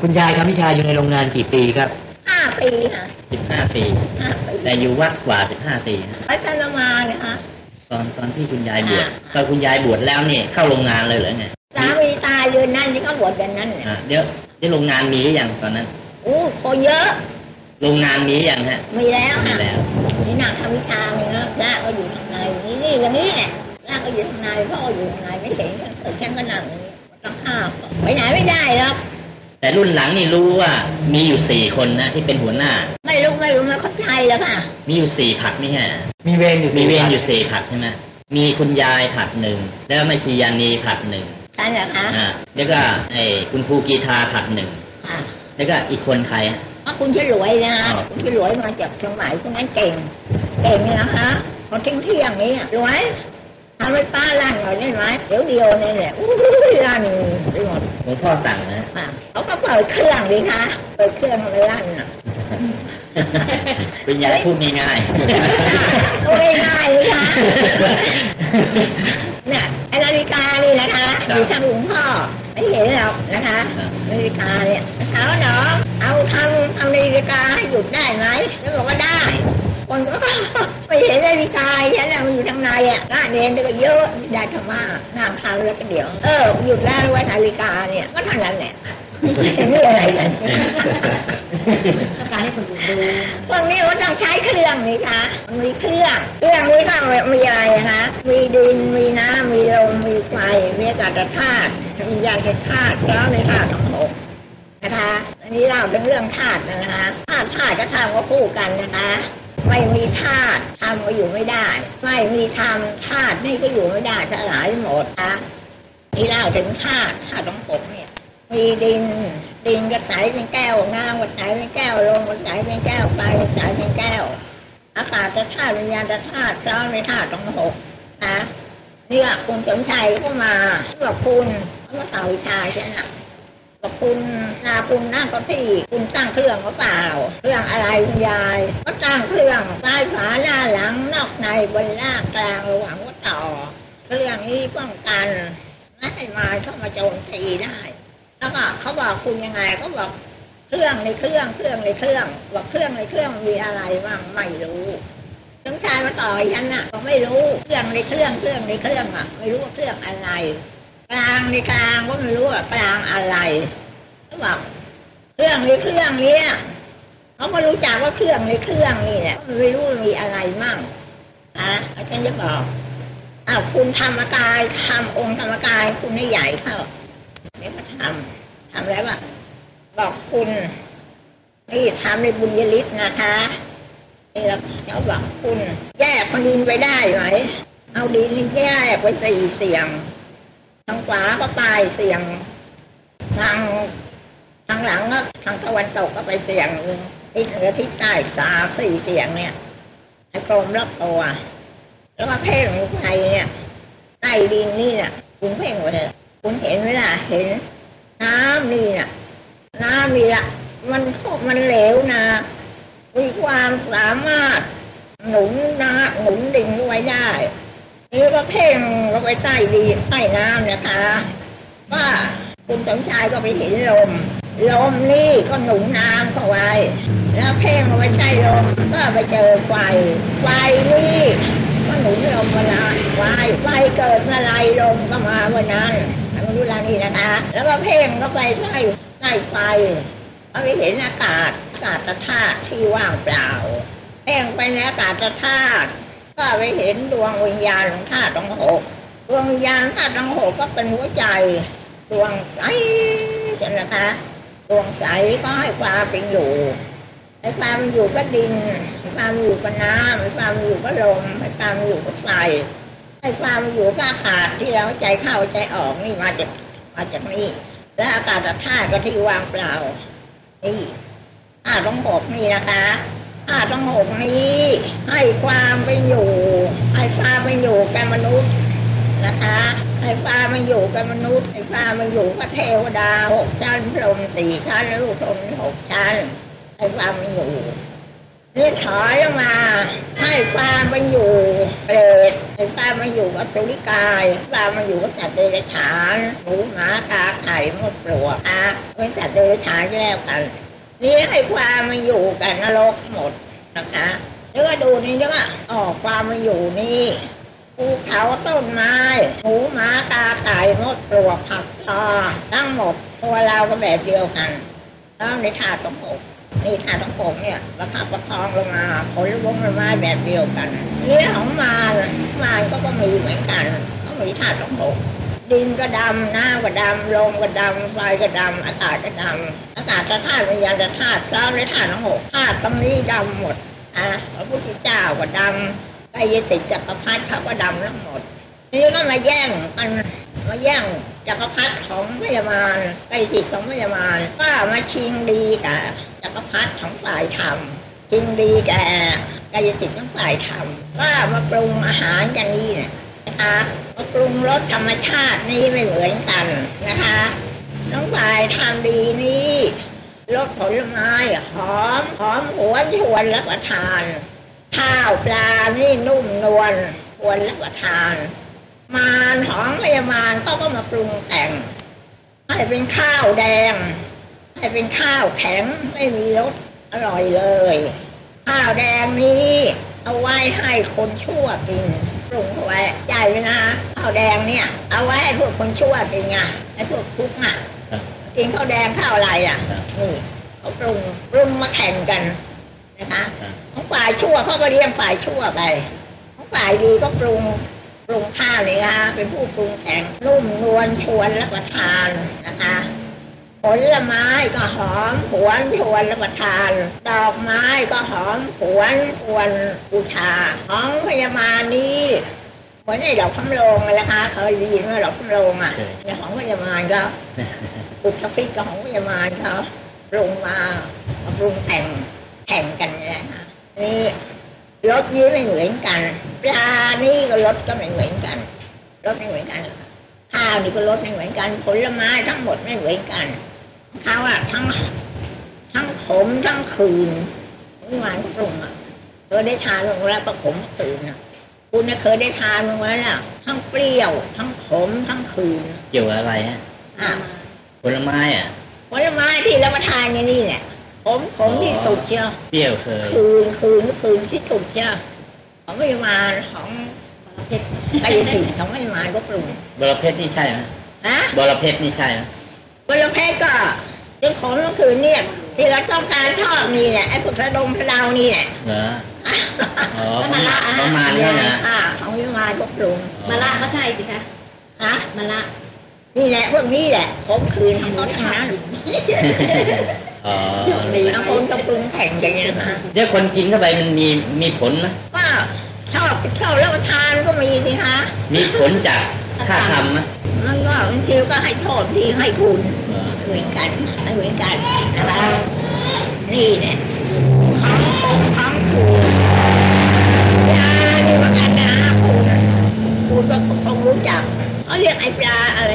คุณยายคำพิชาอยู่ในโรงงานกี่ปีครับห้าปีค่ะสิบห้าปี ห้าปีแต่อยู่วัดกว่าสิบห้าปีไปไปมาๆนะคะตอนตอนที่คุณยายบวชอ่า ตอนคุณยายบวชแล้วนี่เข้าโรงงานเลยเหรอไงสามีตายเดือนนั้นนี่ก็บวชเดือนนั้นเนี่ยอ่าเดี๋ยวที่โรงงานมีหรือยังตอนนั้น อู้คนเยอะโรงงานมีหรือยังฮะมีแล้วมีค่ะแล้ว นี่นางทำวิชาเนี่ยนะพระก็อยู่ข้างในนี่นี่อย่างนี้เนี่ยพระก็อยู่ข้างในพ่อก็อยู่ข้างในไม่เห็นเออฉันก็นั่งอย่างนี้มันต้องห้ามไปไหนไม่ได้หรอก แต่รุ่นหลังนี่รู้ว่ามีอยู่สี่คนนะที่เป็นหัวหน้า ไม่รู้ไม่รู้ไม่เข้าใจแล้วค่ะ มีอยู่สี่ผักนี่ฮะมีเวรอยู่มีสี่เวรวันอยู่สี่ผักใช่ไหมมีคุณยายผักหนึ่งแล้วแม่ชียานีผักหนึ่งท่านเหรอคะอ่าแล้วก็ไอ้คุณครูกีทาผักหนึ่งค่ะแล้วก็อีกคนใครอะเพราะคุณฉลวยนะอ๋อคุณฉลวยมาจากเชียงใหม่คุณนั้นเก่งเก่งเนี่ยนะคะพอเที่ยงเที่ยงๆนี้อะรวย ทำให้ป้าลั่นหน่อยได้ไหมเดี๋ยวเดียวนี่แหละอุ้ยลั่นไปหมดหลวงพ่อสั่งนะอะเขาก็เปิดเครื่องดีคะเปิดเครื่องมันลั่นอะเป็นยายพูดง่ายก็ไม่ง่ายเลยค่ะเนี่ยไอ้นาฬิกานี่นะคะอยู่ทางหลวงพ่อไม่เห็นหรอกนะคะนาฬิกาเนี่ยถามว่าน้องเอาทำทำนาฬิกาให้หยุดได้ไหมแล้วบอกว่าได้ คนก็ไม่เห็นนาฬิกาฉันน่ะมันอยู่ทางในอะหน้าเนนก็เยอะได้ธรรมะนั่งทำแล้วก็เดี๋ยว เออหยุดแล้วไว้นาฬิกาเนี่ยก็เท่านั้นแหละไม่มีอะไรกันต้องการให้คนอื่นดูพวกนี้ก็ต้องใช้เครื่องนี่คะมันมีเครื่องเครื่องนี้ก็มีอะไรนะคะมีดินมีน้ำมีลมมีไฟมีอากาศธาตุมียานธาตุแล้วในธาตุทั้งหกนะคะ อันนี้เราเป็นเรื่องธาตุนะคะธาตุธาตุกับธรรมก็คู่กันนะคะ ไม่มีธาตุธรรมก็อยู่ไม่ได้ ไม่มีธรรมธาตุนี่ก็อยู่ไม่ได้สลายหมดนะนี่เล่าถึงธาตุธาตุทั้งหกเนี่ย มีดิน ดินก็ใสเป็นแก้วน้ำก็ใสเป็นแก้วลมก็ใสเป็นแก้วไฟก็ใสเป็นแก้ว อากาศจะธาตุวิญญาณจะธาตุร้อนในธาตุทั้งหกนะเนี่ยคุณสมชัยก็มาบอกคุณเขามาสาวิชาใช่ไหม บอกคุณนาคุณนั่งก็ที่คุณตั้งเครื่องก็เปล่า เครื่องอะไรคุณยาย ก็ตั้งเครื่องใต้ฝาหน้าหลังนอกในบนล่างกลางระหว่างว่าต่อ เครื่องนี้ป้องกันไม่ให้มาเข้ามาโจมตีได้ แล้วก็เขาบอกคุณยังไงเขาบอกเครื่องในเครื่องเครื่องในเครื่องบอกเครื่องในเครื่องมีอะไรบ้างไม่รู้สมชายมาต่อยฉันน่ะบอกไม่รู้เครื่องในเครื่องเครื่องในเครื่องอะไม่รู้ว่าเครื่องอะไร กลางในกลางก็ไม่รู้ว่ากลางอะไรเขาบอกเครื่องในเครื่องนี้เขาไม่รู้จักว่าเครื่องในเครื่องนี่เนี่ยไม่รู้มีอะไรมั่งอะแล้วฉันจะบอกอ้าวคุณทำอากายทำองค์ธรรมกายคุณให้ใหญ่เข้านี่ยมาทำทำแล้วอะบอกคุณนี่ทำในบุญยฤทธิ์นะคะนี่เราเขาบอกคุณ แยกคนดินไปได้ไหม เอาดินนี่แยกไปสี่เสียง ทางขวาก็ไปเสียง ทางทางหลังก็ทางตะวันตกก็ไปเสียงทิศเหนือทิศใต้สามสี่เสียงเนี่ยให้กลมรอบตัว แล้วก็เพ่งลงไปเนี่ยใต้ดินนี่เนี่ยคุณเพ่งไว้เลยคุณเห็นไหมล่ะเห็น น้ำนี่น่ะ น้ำนี่ละมันมันเหลวนะมีความสามารถหนุนน้ำหนุนดินไว้ได้ แล้วก็เพ่งลงไปใต้ดิใต้น้ำนะคะว่าคุณสมชายก็ไปเห็นลม ลมนี่ก็หนุนน้ำเข้าไว้ แล้วเพ่งลงไปใต้ลมก็ไปเจอไฟ ไฟนี่ก็หนุนลมมาละไฟไฟเกิดเมื่อไรลมก็มาเมื่อนั้นทางรู้ลานี่นะคะ แล้วก็เพ่งก็ไปใต้ใต้ไฟก็ไปเห็นอากาศอากาศธาตุที่ว่างเปล่าเพ่งไปในอากาศธาตุ ก็ไปเห็นดวงวิญญาณของธาตุทั้งหกดวงวิญญาณธาตุทั้งหกก็เป็นหัวใจดวงใสใช่ไหมคะดวงใสก็ให้ความเป็นอยู่ให้ความเป็นอยู่ก็ดินให้ความเป็นอยู่ก็น้ำให้ความเป็นอยู่ก็ลมให้ความเป็นอยู่ก็ไฟให้ความเป็นอยู่ก็อากาศที่เราใจเข้าใจออกนี่มาจากมาจากนี่และอากาศธาตุก็ที่วางเปล่านี่ธาตุทั้งหกนี่นะคะ ธาตุทั้งหกนี้ ให้ความเป็นอยู่ ให้ความเป็นอยู่แก่มนุษย์นะคะ ให้ฟ้ามันอยู่กับมนุษย์ ให้ฟ้ามันอยู่กับเทวดาหกชั้นพรหมสี่ชั้นลูกพรหมหกชั้น ให้ฟ้ามันอยู่นี่ถอยลงมา ให้ความมันอยู่เปรตให้ความมันอยู่กับสุริกายความมันอยู่กับสัตว์เดรัจฉานหมูหมากาไข่มดปลวกอะเป็นสัตว์เดรัจฉานแยกกัน เนี่ให้ความมันอยู่กันนรกหมดนะคะแล้วก็ดูนี่แล้วก็ออกความมันอยู่นี่ภูเขาต้นไม้หมูหมากาไก่มดปลวกผักทอทั้งหมดตัวเราก็แบบเดียวกันแล้วในถาดของผมนี่ถาดของผมเนี่ยระคับประคองลงมาผลวงลไม้แบบเดียวกันนี่ของมารมารก็ก็มีเหมือนกันเขามีถาดของผม ดินก็ดำน้ำก็ดำลมก็ดำไฟก็ดำอากาศก็ดำอากาศก็ธาตุวิญญาณก็ธาตุพร้อมในธาตุทั้งหกธาตุตรงนี้ดำหมดอะพระพุทธเจ้าก็ดำไกายสิทธิ์จักรพรรดิเขาก็ดำทั้งหมดนี้ก็มาแย่งกันมาแย่งจักรพรรดิของพญามารไกายสิทธิของพญามารก็มาชิงดีกับจักรพรรดิของฝ่ายธรรมชิงดีกับกายสิทธิของฝ่ายธรรมก็มาปรุงอาหารกันนี่เนี่ย นะคะปรุงรสธรรมชาตินี่ไม่เหมือนกันนะคะ น้องฝ่ายทำดีนี่รสผลไม้หอมหอมหัวชวนรับประทาน ข้าวปลานี่นุ่มนวลควรรับประทาน มารของพยามารเขาก็มาปรุงแต่ง ให้เป็นข้าวแดง ให้เป็นข้าวแข็งไม่มีรสอร่อยเลย ข้าวแดงนี้เอาไว้ให้คนชั่วกิน ปรุงเอาไว้ใจไว้นะข้าวแดงเนี่ย เอาไว้ให้พวกคนชั่วกินไงให้พวกทุกข์อะครับกินข้าวแดงข้าวอะไรอะครับนี่เขาปรุงปรุงมาแข่งกันนะคะครับของฝ่ายชั่วเขาก็เลี้ยงฝ่ายชั่วไปของฝ่ายดีก็ปรุงปรุงข้าวนี่ค่ะเป็นผู้ปรุงแต่งนุ่มนวลชวนรับประทานนะคะ ผลไม้ก็หอมหวนชวนรับประทาน ดอกไม้ก็หอมหวนชวนบูชาของพญามานี้เหมือนไอ้ดอกคำโรงเลยนะคะเคยได้ยินว่าดอกคำโรงอะเคยในของพญามารก็อุตภิกกับของพญามารเขาปรุงมามาปรุงแต่งแข่งกันเนี่ยนะคะนี่รสนี้ไม่เหมือนกันปลานี่ก็รสก็ไม่เหมือนกันรสไม่เหมือนกันข้าวนี่ก็รสไม่เหมือนกันผลไม้ทั้งหมดไม่เหมือนกัน เขาอะทั้งทั้งขมทั้งคืนเมื่อวานก็ปรุงอะเคยได้ทานลงแล้วประขมคืนอะคุณน่ะเคยได้ทานลงแล้วน่ะทั้งเปรี้ยว ทั้งขมทั้งคืนเกี่ยวกับอะไรฮะอะผลไม้อะผลไม้ที่รับประทานอย่างนี้เนี่ยขมขมที่สุดเชียวเปรี้ยวเคยคืนคืนก็คืนที่สุดเชียวของพยาบาลของเพชรไอ้สิ่งของพยาบาลก็ปรุงบรเพชรนี่ใช่ไหมนะบรเพชรนี่ใช่ไหม บรเพชรก็ที่ขมก็คือเนี่ยที่เราต้องการชอบนี่เนี่ยไอ้พวกกระดงกระดาวนี่เนี่ยเหรออ๋อมะละประมาณนี้นะอ่าของพยาบาลก็ปรุงมะละก็ใช่สิคะฮะมะละนี่แหละพวกนี้แหละขมคืนทั้งหมดทั้งนั้นอ๋อมีบางคนก็ปรุงแข่งกันเนี่ยนะเดี๋ยวคนกินเข้าไปมันมีมีผลไหมก็ชอบชอบรับประทานก็มีสิคะมีผลจาก ค่าทำไหมมันก็บางทีก็ให้โทษทีให้คุณเหรอเหมือนกันไม่เหมือนกันนะคะนี่เนี่ยของคงของคูยานี่ว่ากันนะคุณคุณก็คงรู้จักเขาเรียกไอ้ปลาอะไร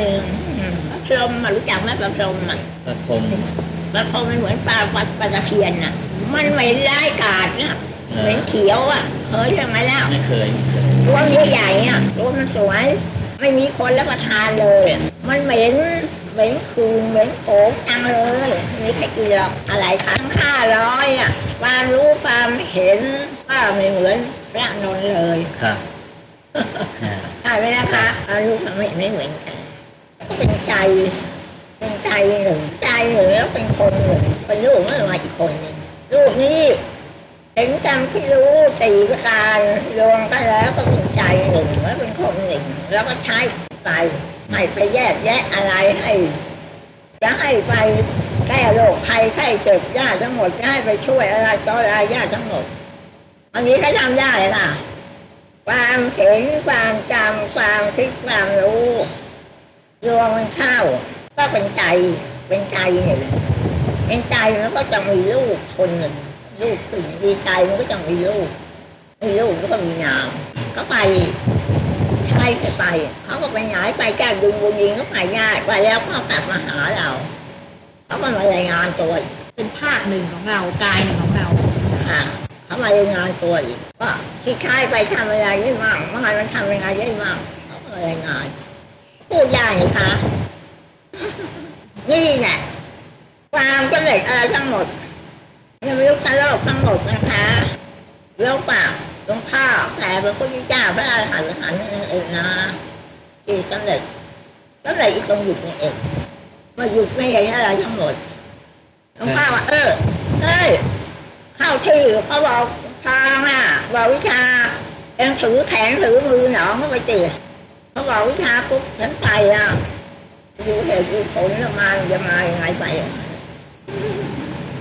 อืมปลาพรหมอะรู้จักไหมปลาพรหมอะประคมปลาพรหมมันเหมือนปลาปลาปลาตะเพียนน่ะ มันไม่ร้ายกาจนะเออเหม็นเขียวอะเคยยังไงแล้วไม่เคยไม่เคยตัวใหญ่ๆอะตัวมันสวย ไม่มีคนรับประทานเลย มันเหม็นเหม็นคืนเหม็นโขงจังเลยไม่มีใครกินหรอกอะไรคะทั้งห้าร้อยอะความรู้ความเห็นก็ไม่เหมือนพระนนท์เลยครับอ่าใช่ไหมนะคะความรู้ความเห็นไม่เหมือนกันก็เป็นใจเป็นใจหนึ่งใจหนึ่งแล้วเป็นคนหนึ่งเป็นลูกเมื่อมาอีกคนหนึ่งลูกนี้ เห็นกรรมที่รู้ตีประการรวมกันแล้วก็เป็นใจหนึ่งแล้วเป็นคนหนึ่งแล้วก็ใช้ไปให้ไปแยกแยะอะไรให้จะให้ไปแก้โรคภัยไข้เจ็บญาติทั้งหมดจะให้ไปช่วยอะไรต่ออะไรญาติทั้งหมด อันนี้เขาทำได้ค่ะ ความเห็นความจำความคิดความรู้รวมมันเข้าก็เป็นใจ เป็นใจหนึ่งเป็นใจแล้วก็จะมีลูกคนหนึ่ง ลูกถึงดีใจมันก็จะมีลูกมีลูกแล้วก็มีนามก็ไปใช่ไปไปเขาก็ไปไหนไปแก้ดึงบุญยิงก็ไปง่ายไปแล้วเขากลับมาหาเราเขาก็มารายงานตัวเป็นภาคหนึ่งของเรากายหนึ่งของเราอะเขามารายงานตัวอีกว่าที่ค่ายไปทำอะไรได้มั่งเมื่อวานมันทำยังไงได้มั่งเขาก็มารายงานพูดยากเลยคะนี่แหละความสำเร็จอะไรทั้งหมด ยังไม่รู้จะโลกทั้งหมดนะคะโลกปล่าหลวงพ่อแต่พระพุทธเจ้าพระอรหันต์หันนั่นเองนะที่สำเร็จสำเร็จอีกตรงหยุดนี่เองมาหยุดไม่เห็นอะไรทั้งหมดหลวงพ่อว่าเออเอ้ยเข้าชื่อเขาบอกทางอะบอกวิชาเอ็งถือแขนถือมือหนองเข้าไปตีเขาบอกวิชาปุ๊บฉันไปอะดูเหตุดูผลแล้วมาจะมายังไงไป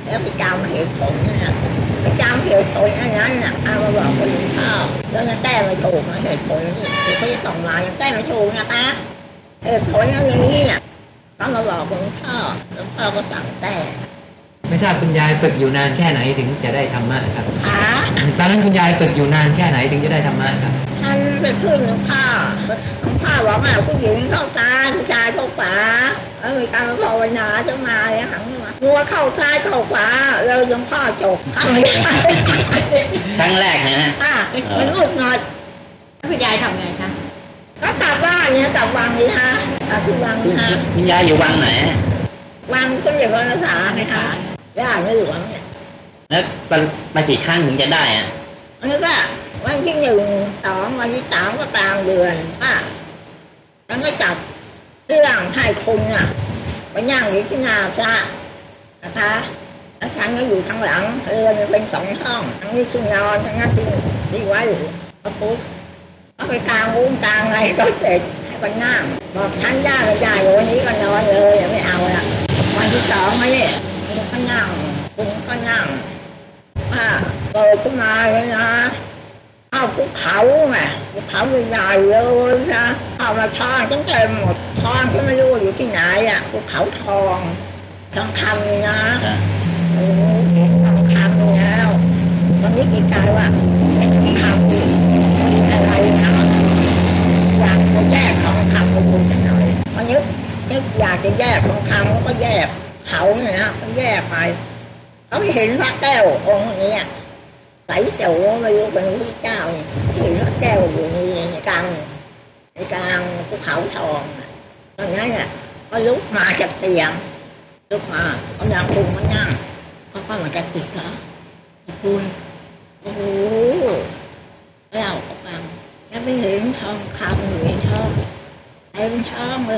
แล้วไปจำเหตุผลนะไปจำเหตุผลอันนั้นน่ะเอามาบอกคนอื่นเข้าแล้วยังแก้ไม่ถูกนะเหตุผลนี่ที่เขาจะส่งมายังแก้ไม่ถูกนะคะเหตุผลอันนี้น่ะก็มาบอกคนพ่อแล้วพ่อก็สั่งแต่ไม่ทราบคุณยายฝึกอยู่นานแค่ไหนถึงจะได้ธรรมะครับขาตอนนั้นคุณยายฝึกอยู่นานแค่ไหนถึงจะได้ธรรมะครับท่านไปขึ้นหลวงพ่อหลวงพ่อบอกว่าผู้หญิงเข้าซ้ายผู้ชายเข้าขวาแล้วมีการภาวนาจะมาเนี่ยหัง มางัวเข้าซ้ายเข้าขวาแล้วหลวงพ่อจบเข้าไม่ได้ครั้งแรกนะฮะอะมันอุดหน่อยคุณยายทำไงคะก็กลับบ้านเนี่ยกลับวังนี่ฮะกลับที่วังคุณฮะคุณยายอยู่วังไหนฮะวังก็เรียกว่าภาษาไหมคะย่าไม่หลวงเนี่ยแล้วไปไปกี่ครั้งถึงจะได้อะอันนี้ก็วันที่หนึ่งสองวันที่สามก็กลางเดือนอะแล้วก็จับเรื่องให้คุณอะไปย่างอยู่ที่หนาพระ นะคะแล้วฉันก็อยู่ข้างหลังเรือนเป็นสองห้องทั้งนี้ที่นอนทั้งนั้นที่ที่ไว้อยู่พระพุทธก็ไปกลางวุ้งกลางอะไรก็เสร็จให้ไปนั่งบอกฉันได้ไม่ได้วันนี้ก็นอนเลยไม่เอาละวันที่สองมาเนี่ยคุณก็นั่งคุณก็นั่งอ่าโตขึ้นมาเลยนะเอาวภูเขาไงภูเขาใหญ่ๆเลยนะเอาวมาช่างตั้งแต่หมดช่างก็ไม่รู้อยู่ที่ไหนอะภูเขาทอง ทองคำนี่นะอะโอ้โหทองคำนี่แล้วตอนนี้กิจใจว่าทองคำนี่อะไรนะอยากจะแยกทองคำมาดูกันหน่อยมันนึกนึกอยากจะแยกทองคำก็แยกเขาเนี่ยนะก็แยกไปเขาเห็นพระแก้วองค์นี้อะใสเจ๋วไม่รู้เป็นพระเจ้าเนี่ยเห็นพระแก้วอยู่ในกลางในกลางภูเขาทองอะตอนนั้นเนี่ยก็ลุกมาจากเตียง ลุกมากำลังคุมมานั่งเขาก็มาจะติดเหรอคุณโอ้โหแล้วก็ฟังแล้วไปเห็นทองคำอยู่ในช่องเต็มช่องเ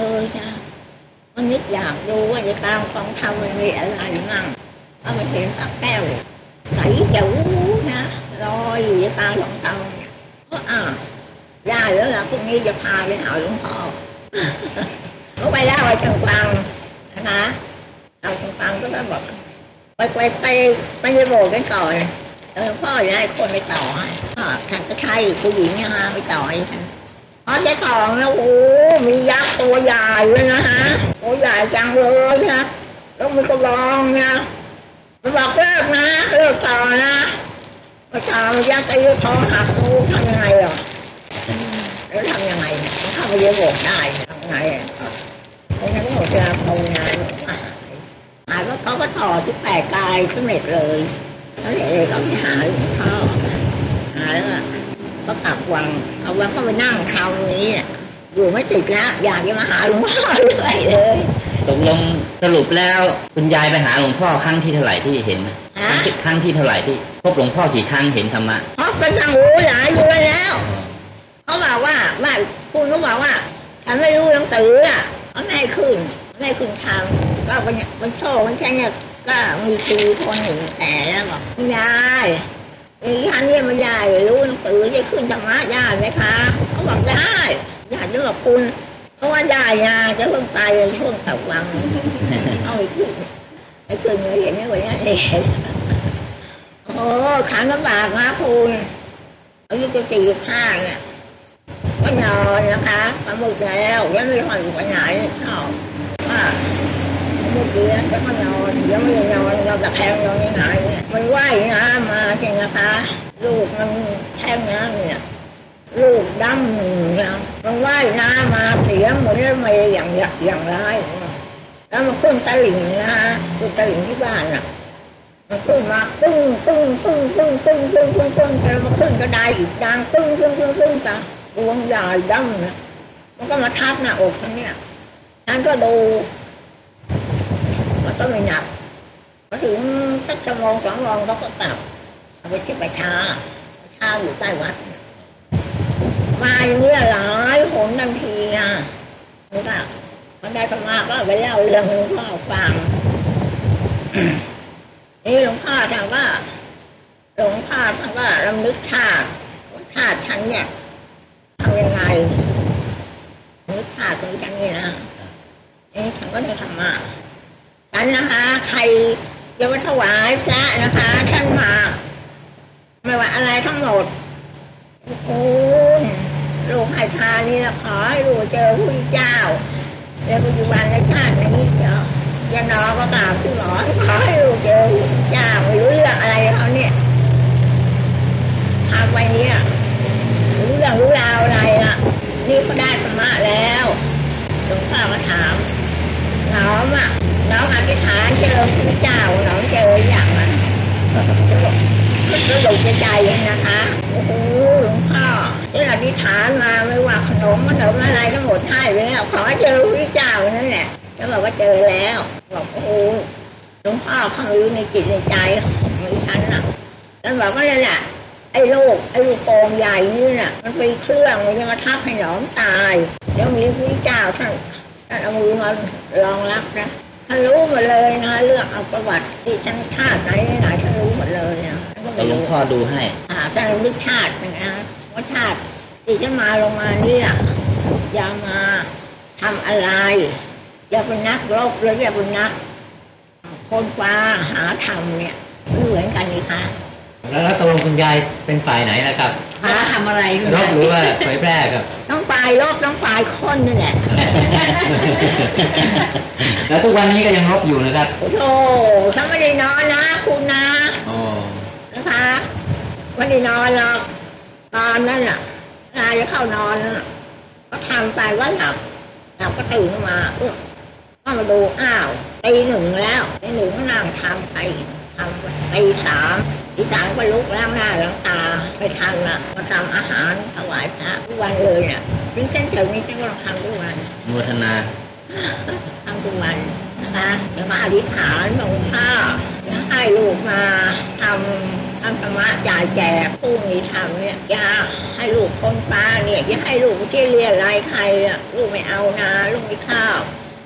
ก็บอกไปไปไปไปในโบสถ์กันก่อนเออพ่อจะให้คนไปต่อให้พ่อท่านก็ใช่ผู้หญิงเนยฮะไปต่อให้ท่านพอจะต่อแล้วโอ้มียักษ์ตัวใหญ่เลยนะฮะตัวใหญ่จังเลยนะแล้วมันก็ร้องนะมันบอกเลิกนะเลิกต่อนะมาต่อมันยักตีท้องหักกูทำยังไงหรอแล้วทำยังไงมันเข้าไปเรียโบสถ์ได้ทำยังไงอะเพราะฉะนั้นก็จะภาวนาหายหาย แล้วเขาก็ต่อที่แปดกายสำเร็จเลยแล้วเด็กเขาไปหาหลวงพ่อหาแล้วอะก็กลับวังเอาวังก็ไปนั่งคราวนี้เนี่ยอยู่ไม่ติดแล้วอยากจะมาหาหลวงพ่อด้วยเลยตกลงสรุปแล้วคุณยายไปหาหลวงพ่อครั้งที่เท่าไหร่ที่เห็นนะคฮะรั้งที่ครั้งที่เท่าไหร่ที่พบหลวงพ่อกี่ครั้งเห็นธรรมะเพราะเป็นทางหูหลายเดือนแล้วเขาบอกว่าว่าคุณเขาบอกว่าฉันไม่รู้หนังสืออะเขาไม่ให้ขึ้นไม่ให้ขึ้นทาง ก็มันมันโชว์มันแค่เนี่ยก็มีครูคนหนึ่งแต่แล้วบอกคุณยายอีท่านเนี่ยมันยายรู้หนังสือจะขึ้นธรรมะยายไหมคะเขาบอกได้ยายจะบอกคุณเพราะว่ายายนะจะเพิ่งไปช่วงตับวังเอาไปขึ้นไปขึ้นเลยเห็นไหมวันนี้เองโอ้ขันลำบากนะคุณอายุจะสี่สิบห้าเนี่ยก็นอนนะคะปลาหมึกแล้วยังไม่ผ่อนไปไหนชอบว่าเมื่อกี้จะก็นอนยังไม่ได้นอนเราตะแคงนอนยังไงเนี่ยมันว่ายน้ำมาจริงนะคะลูกมันแช่งน้ำเนี่ยลูกดำเนี่ยมันว่ายน้ำมาเสียเหมือนรถเมย์อย่างอย่างไรแล้วมันขึ้นตะลิ่งนะฮะขึ้นตะลิ่งที่บ้านอะมันขึ้นมาตึ้งตึ้งตึ้งตึ้งตึ้งตึ้งตึ้งตึ้งแล้วมันขึ้นก็ได้อีกดังตึ้งตึ้งตึ้งตึ้งจ้ะดวงใหญ่ดำนะมันก็มาทับหน้าอกฉันเนี่ยฉันก็ดู ก็ไม่หนักมาถึงสักชั่วโมงสองโมงเขาก็กลับเอาไปที่ประชาประชาอยู่ใต้วัด มาอย่างเนี้ยหลายหนทันทีอะนี่ก็มันได้ประมาก็ไปเล่าเรื่องหลวงพ่อฟังนี่หลวงพ่อถามว่าหลวงพ่อถามว่าลำลึกชาติว่าชาติฉันเนี่ยทำยังไงนึกชาติของฉันนี่นะนี่ฉันก็ได้ธรรมะ ฉันนะคะ ใครจะมาถวายพระนะคะท่านมาไม่ว่าอะไรทั้งหมดโอ้ลูกให้ทานนี่นะขอให้ลูกเจอผู้เจ้าในปัจจุบันในชาตินี้เจอยันนอก็กราบคุณหมอขอให้ลูกเจอผู้เจ้าไม่รู้เรื่องอะไรเขาเนี่ยทำไปเนี่ยรู้เรื่องรู้ราวอะไรล่ะ นี่เขาได้ธรรมะแล้วหลวงพ่อก็ถาม น้องอะน้องอธิษฐานเจอผู้เจ้าน้องเจออย่างอะก็หลงใจเองนะคะโอ้โหหลวงพ่อที่อธิษฐานมาไม่ว่าขนมขนมอะไรทั้งหมดให้ไปแล้วขอเจอพระเจ้านั่นแหละแล้วบอกว่าเจอแล้วบอกโอ้โหหลวงพ่อเขารู้ในจิตในใจของดิฉันน่ะแล้วบอกว่าเนี่ยแหละไอ้ลูกไอ้ลูกโป่งใหญ่นี่น่ะ มันเป็นเครื่องมันจะมาทับให้หนอมตาย แล้วมีพระเจ้าท่านท่าน เอามือมารองรับนะท่านรู้หมดเลยนะเรื่องเอาประวัติที่ฉันชาติไหนไหนฉันรู้หมดเลยนะฉันก็ไม่หลวงรู้พ่อดูให้อ่าแต่เราลึกชาตินะว่าชาติที่จะมาลงมาเนี่ยอย่ามาทำอะไรอย่าเป็นนักรบหรืออย่าเป็นนักคนฟ้าหาธรรมเนี่ยไม่เหมือนกันนี่ค่ะแล้วแล้วตกลงคุณยายเป็นฝ่ายไหนนะครับหาทำอะไรรบหรือว่าเผยแพร่ครับต้อง ฝ่ายรบต้องฝ่ายคนนี่แหละ แล้วทุกวันนี้ก็ยังรบอยู่นะครับโอ้โธ่ฉันไม่ได้นอนนะคุณนะอ๋อนะคะไม่ได้นอนหรอกตอนนั้นน่ะนายจะเข้านอนน่ะก็ทำไปว่าหลับหลับก็ตื่นขึ้นมาเออก็มาดูอ้าวตีหนึ่งแล้วตีหนึ่งก็นั่งทำไป ทำไปตีสามตีสามก็ลุกล้างหน้าล้างตาไปทำละมาทำอาหารถวายพระทุกวันเลยเนี่ยถึงเส้นเถิงนี้ฉันก็ต้องทำทุกวันโมทนาทำทุกวันนะคะแล้วก็อธิษฐานหลวงพ่อจะให้ลูกมาทำทำธรรมะจ่ายแจกผู้มีธรรมเนี่ยอย่าให้ลูกคนฟ้าเนี่ยอย่าให้ลูกที่เรียนไรใครอะลูกไม่เอานะลูกไม่ข้าว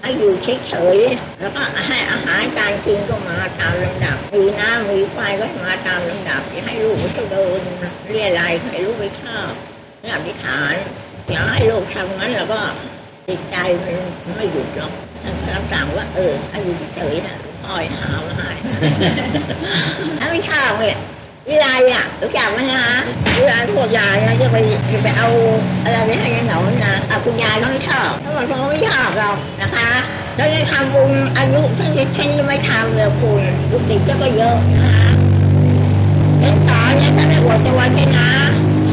ให้อยู่เฉยๆแล้วก็ให้อาหารการกินก็มาตามลำดับมีน้ำมีไฟก็มาตามลำดับอย่าให้ลูกต้องเดินเรียนไรให้ลูกไม่ข้าวนี่อธิษฐานอย่าให้ลูกทำงั้นแล้วก็จิตใจมันไม่หยุดหรอกท่านรับสั่งว่าเออให้อยู่เฉยๆนะพ่อยหามาให้ถ้าไม่ชอบเนี่ย วิไลอะรู้จักไหมฮะวิไลพวกยายนะจะไปจะไปเอาอะไรไปให้ยายหนอนนะอะคุณยายเขาไม่ชอบถ้ามันเขาไม่ชอบเรานะคะแล้วยังทำบุญอายุที่ฉันยังไม่ทำเลยคุณลูกศิษย์ก็เยอะนะคะเล่นต่อเนี่ยถ้าไม่หัวจะวันแค่นะ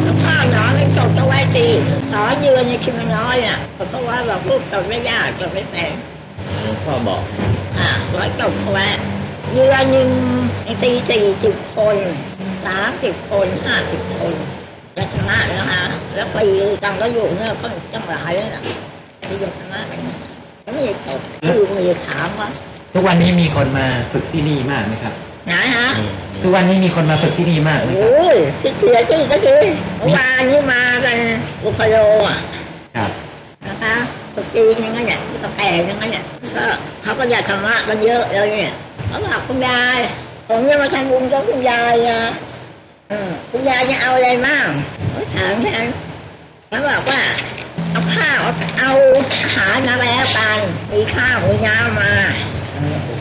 แล้วข้าวหนอไม่ตกจะไว้ตีต่อยืนในคิมน้อยอะเขาก็ว่าแบบลูกตกไม่ได้ตกไม่เป็นหลวงพ่อบอกอะร้อยจบเขาไว้เรือหนึ่งตีสี่สิบคน สามสิบคนห้าสิบคนจะชนะนะคะแล้วปีตังก็อยู่เนี่ยก็จังหลายแล้วนะที่จะชนะกันก็ไม่ได้จบคือไม่ได้ถามว่าทุกวันนี้มีคนมาฝึกที่นี่มากไหมครับไหนฮะทุกวันนี้มีคนมาฝึกที่นี่มากไหมครับโอ้ยที่เสียชื่อก็คือเมื่อวานนี้มากันอุปโลอะครับนะคะตุกจีนอย่างนั้นเนี่ยตะแก่อย่างนั้นเนี่ยก็เขาก็อยากธรรมะกันเยอะเลยเนี่ยเขาบอกคุณยายผมจะมาทำบุญกับคุณยายอะเออ คุณยายจะเอาอะไรบ้างถามฉันเขาบอกว่า เอาข้าวเอาอาหารมาแล้วกันมีข้าวมีน้ำมา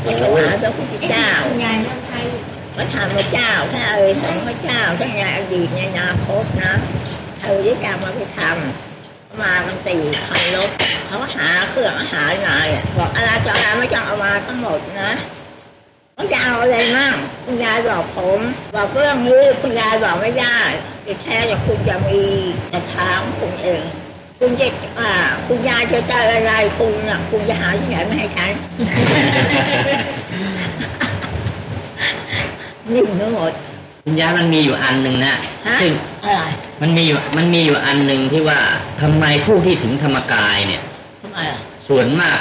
ก็ถายพระพุทธเจ้าคุณยายต้องใช้พระธรรมเจ้าถ้าเอ่ยสงฆ์พระเจ้าทั้งในอดีตในอนาคตนะเออที่จะมาไปทำมากันสี่คันรถเขาหาเครื่องอาหารมาเนี่ยบอกอะไรจะอะไรไม่ต้องเอามาทั้งหมดนะ เขาจะเอาอะไรมั่งคุณยายบอกผมบอกเรื่องนี้คุณยายบอกไม่ได้จะแท้จะคุณจะมีแต่ทางคุณเอง คุณจะอ่าคุณยายจะเจออะไรคุณอะ คุณจะหาที่ไหนมาให้ฉันนิ่งทั้งหมดคุณยายมันมีอยู่อันหนึ่งนะฮะซึ่งอะไรมันมีอยู่มันมีอยู่อันหนึ่งที่ว่าทำไมผู้ที่ถึงธรรมกายเนี่ยทำไมอะส่วนมาก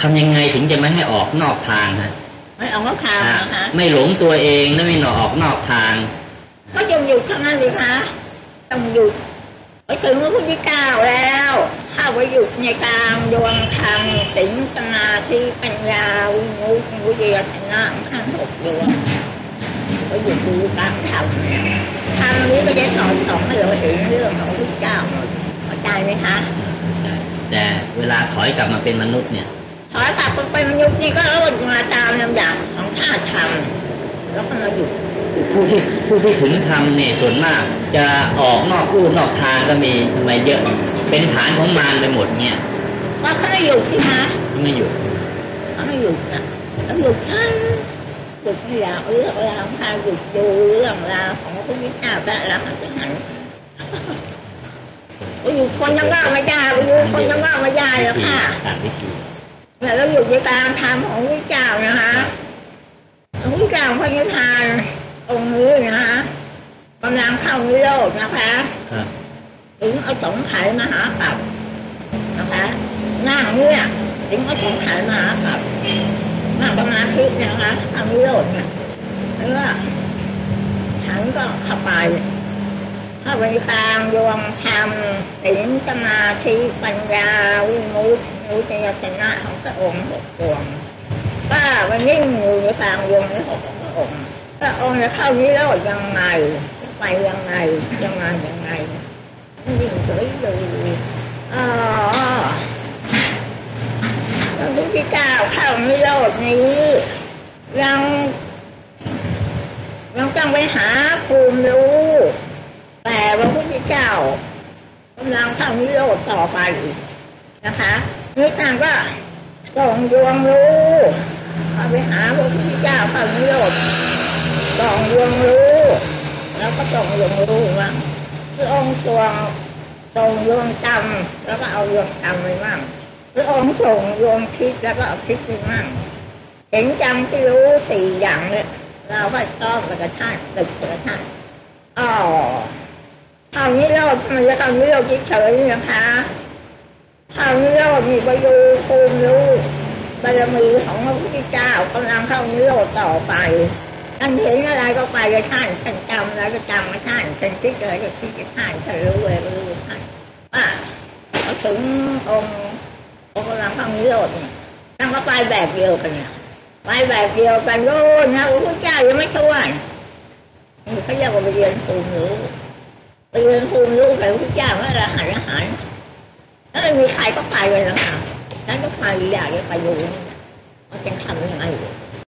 ทำยังไงถึงจะไม่ให้ออกนอกทางฮะ ไม่เอาข้าวขาวอ่านะคะไม่หลงตัวเองและไม่หนอออกนอกทาง ก็ยังหยุดข้างนั้นเลยคะต้องหยุดไปถึงพระพุทธเจ้าแล้ว เข้าไปหยุดในกลางดวงธรรมสิงสมาธิปัญญาวิมุตติวิทยาชนะขั้นหกดวงก็หยุดดูกลางธรรมธรรมนี้ก็จะสอนสอนให้เราเห็นเรื่องของพระพุทธเจ้าหมดเข้าใจไหมคะแต่เวลาถอยกลับมาเป็นมนุษย์เนี่ย ถอยกลับไปเป็นมนุษย์นี่ก็ลดมาตามลำดับของธาตุธรรมแล้วก็มาหยุดผู้ที่ผู้ที่ถึงธรรมเนี่ยส่วนมาก จะออกนอกลู่นอกทางก็มีทำไมเยอะเป็นฐานของมารไปหมดเนี่ยว่าเขาไม่หยุดที่คะไม่อยู่เขาไม่หยุดนะเขาหยุดทั้งหยุดไม่อยากเรื่องราวพาหยุดดูเรื่องราวของพระพุทธเจ้าพระอรหันต์หันต์ไปอยู่คนยังว่าไม่ได้ไปอยู่คนยังว่าไม่ได้แล้วค่ะ ต่างวิธีเนี่ยเราอยู่ในการทำของพระเจ้านะคะพระพุทธเจ้าพระนิพพานองค์นี้นะคะกำลังเข้านิโรธนะคะครับถึงเอาสงไขยมาหากลับนะคะนั่งเนี่ยถึงเอาสงไขยมาหากลับนั่งประมาณทิศนะคะทำนิโรธเนี่ยแล้วก็ฉันก็เข้าไป เข้าไปกางดวงธรรมถึงสมาธิปัญญาวิมุตติวิทยาชนะของพระองค์หกดวงป้าวันนิ่งอยู่ในกลางดวงนี้หกพระองค์พระองค์จะเข้านิโรธยังไงไปยังไงยังไงยังไงนิ่งเฉยเลยอ๋อพระพุทธเจ้าเข้านิโรธนี้ยังยังต้องไปหาภูมิรู้ แต่พระพุทธเจ้ากำลังเข้านิโรธต่อไปอีกนะคะนี่ต่างก็ส่งดวงรู้เข้าไปหาพระพุทธเจ้าเข้านิโรธส่งดวงรู้ แล้วก็ส่งดวงรู้ว่าพระองค์ทรงทรงดวงจำแล้วก็เอาดวงจำไปมั่งพระองค์ทรงดวงคิดแล้วก็เอาคิดไปมั่งเห็นจำที่รู้สี่อย่างเนี่ยเราก็ต้องกระชากตึกกระชากอ๋อ คราวนี้เรามันจะคราวนี้เราเฉยๆนะคะคราวนี้เรามีประโยชน์ภูมิรู้บารมีของพระพุทธเจ้ากำลังเข้านิโรธต่อไปท่านเห็นอะไรก็ไปกับท่านท่านจำอะไรก็จำกับท่านท่านคิดอะไรก็คิดกับท่านท่านรู้อะไรก็รู้กับท่านว่าพอถึงองค์องค์กำลังเข้านิโรธเนี่ยท่านก็ไปแบบเดียวกันเนี่ยไปแบบเดียวกันโน่นนะพระพุทธเจ้ายังไม่ช่วยเขาเรียกว่าไปเรียนภูมิรู้ เรียนภูมิลูกไปพระพุทธเจ้าว่าละหันละหันแล้วมีใครก็ไปเลยนะคะนั้นก็ไปอยากจะไปอยู่นี่นะว่าจะทำยังไง